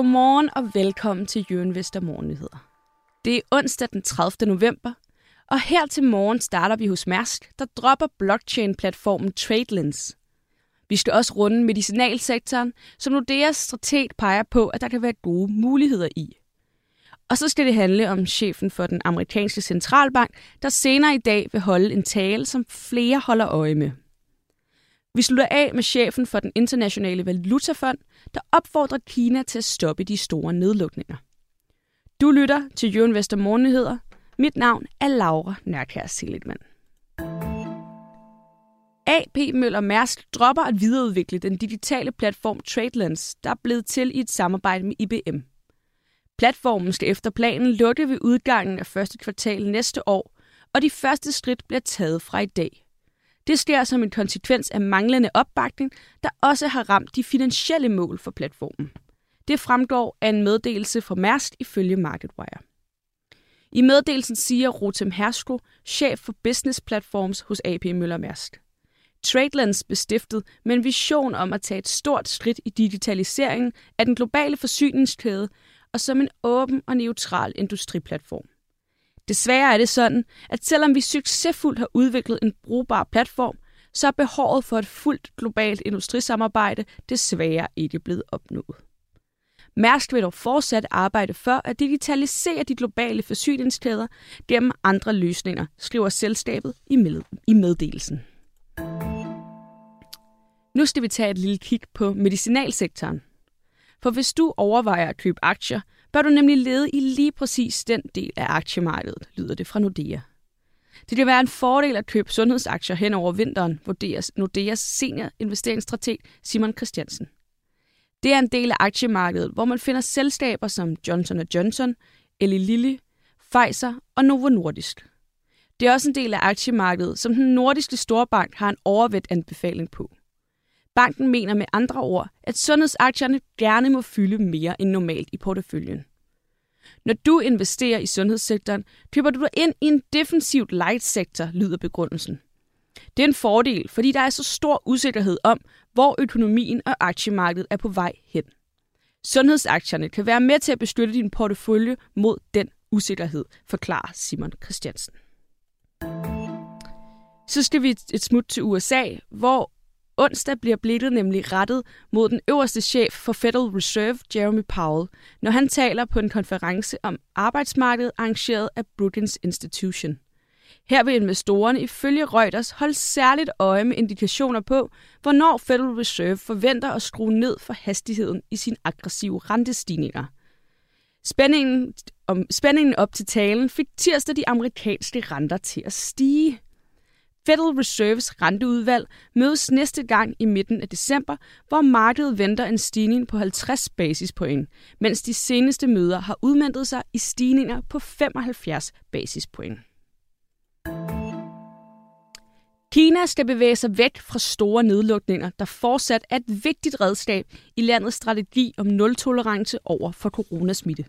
Godmorgen og velkommen til Jørgen Vester Morgennyheder. Det er onsdag den 30. november, og her til morgen starter vi hos Mærsk, der dropper blockchain-platformen TradeLens. Vi skal også runde medicinalsektoren, som Nordeas strateg peger på, at der kan være gode muligheder i. Og så skal det handle om chefen for den amerikanske centralbank, der senere i dag vil holde en tale, som flere holder øje med. Vi slutter af med chefen for den internationale valutafond, der opfordrer Kina til at stoppe de store nedlukninger. Du lytter til Jørgen Vester Morgennyheder. Mit navn er Laura Nørkær Seligman. AP Møller Mærsk dropper at videreudvikle den digitale platform TradeLens, der er blevet til i et samarbejde med IBM. Platformen skal efter planen lukke ved udgangen af første kvartal næste år, og de første skridt bliver taget fra i dag. Det sker som en konsekvens af manglende opbakning, der også har ramt de finansielle mål for platformen. Det fremgår af en meddelelse fra Mærsk ifølge MarketWire. I meddelelsen siger Rotem Hersko, chef for business platforms hos AP Møller Mærsk. TradeLens bestiftet med en vision om at tage et stort skridt i digitaliseringen af den globale forsyningskæde og som en åben og neutral industriplatform. Desværre er det sådan, at selvom vi succesfuldt har udviklet en brugbar platform, så er behovet for et fuldt globalt industrisamarbejde desværre ikke blevet opnået. Mærsk vil dog fortsat arbejde for at digitalisere de globale forsyningskæder gennem andre løsninger, skriver selskabet i, med- i meddelelsen. Nu skal vi tage et lille kig på medicinalsektoren. For hvis du overvejer at købe aktier, bør du nemlig lede i lige præcis den del af aktiemarkedet, lyder det fra Nordea. Det kan være en fordel at købe sundhedsaktier hen over vinteren, vurderes Nordeas senior investeringsstrateg Simon Christiansen. Det er en del af aktiemarkedet, hvor man finder selskaber som Johnson Johnson, Eli Lilly, Pfizer og Novo Nordisk. Det er også en del af aktiemarkedet, som den nordiske storbank har en overvægt anbefaling på. Banken mener med andre ord, at sundhedsaktierne gerne må fylde mere end normalt i porteføljen. Når du investerer i sundhedssektoren, køber du dig ind i en defensivt light sektor, lyder begrundelsen. Det er en fordel, fordi der er så stor usikkerhed om, hvor økonomien og aktiemarkedet er på vej hen. Sundhedsaktierne kan være med til at beskytte din portefølje mod den usikkerhed, forklarer Simon Christiansen. Så skal vi et smut til USA, hvor onsdag bliver blikket nemlig rettet mod den øverste chef for Federal Reserve, Jeremy Powell, når han taler på en konference om arbejdsmarkedet arrangeret af Brookings Institution. Her vil investorerne ifølge Reuters holde særligt øje med indikationer på, hvornår Federal Reserve forventer at skrue ned for hastigheden i sine aggressive rentestigninger. Spændingen, om, spændingen op til talen fik tirsdag de amerikanske renter til at stige. Federal Reserves renteudvalg mødes næste gang i midten af december, hvor markedet venter en stigning på 50 basispoint, mens de seneste møder har udmyndtet sig i stigninger på 75 basispoint. Kina skal bevæge sig væk fra store nedlukninger, der fortsat er et vigtigt redskab i landets strategi om nul-tolerance over for coronasmitte.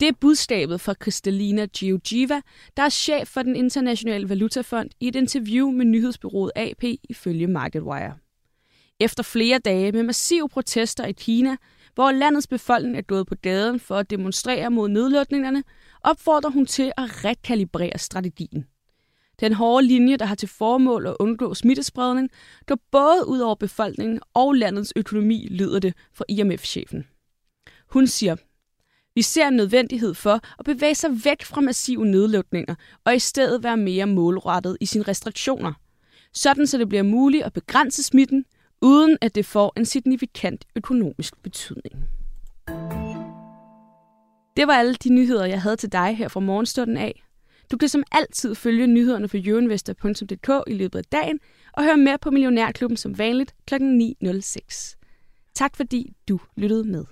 Det er budskabet fra Kristalina Georgieva, der er chef for den internationale valutafond i et interview med nyhedsbyrået AP ifølge MarketWire. Efter flere dage med massive protester i Kina, hvor landets befolkning er gået på gaden for at demonstrere mod nedlukningerne, opfordrer hun til at rekalibrere strategien. Den hårde linje, der har til formål at undgå smittespredning, går både ud over befolkningen og landets økonomi, lyder det fra IMF-chefen. Hun siger, vi ser en nødvendighed for at bevæge sig væk fra massive nedlukninger og i stedet være mere målrettet i sine restriktioner. Sådan så det bliver muligt at begrænse smitten, uden at det får en signifikant økonomisk betydning. Det var alle de nyheder, jeg havde til dig her fra morgenstunden af. Du kan som altid følge nyhederne på euroinvestor.dk i løbet af dagen og høre mere på Millionærklubben som vanligt kl. 9.06. Tak fordi du lyttede med.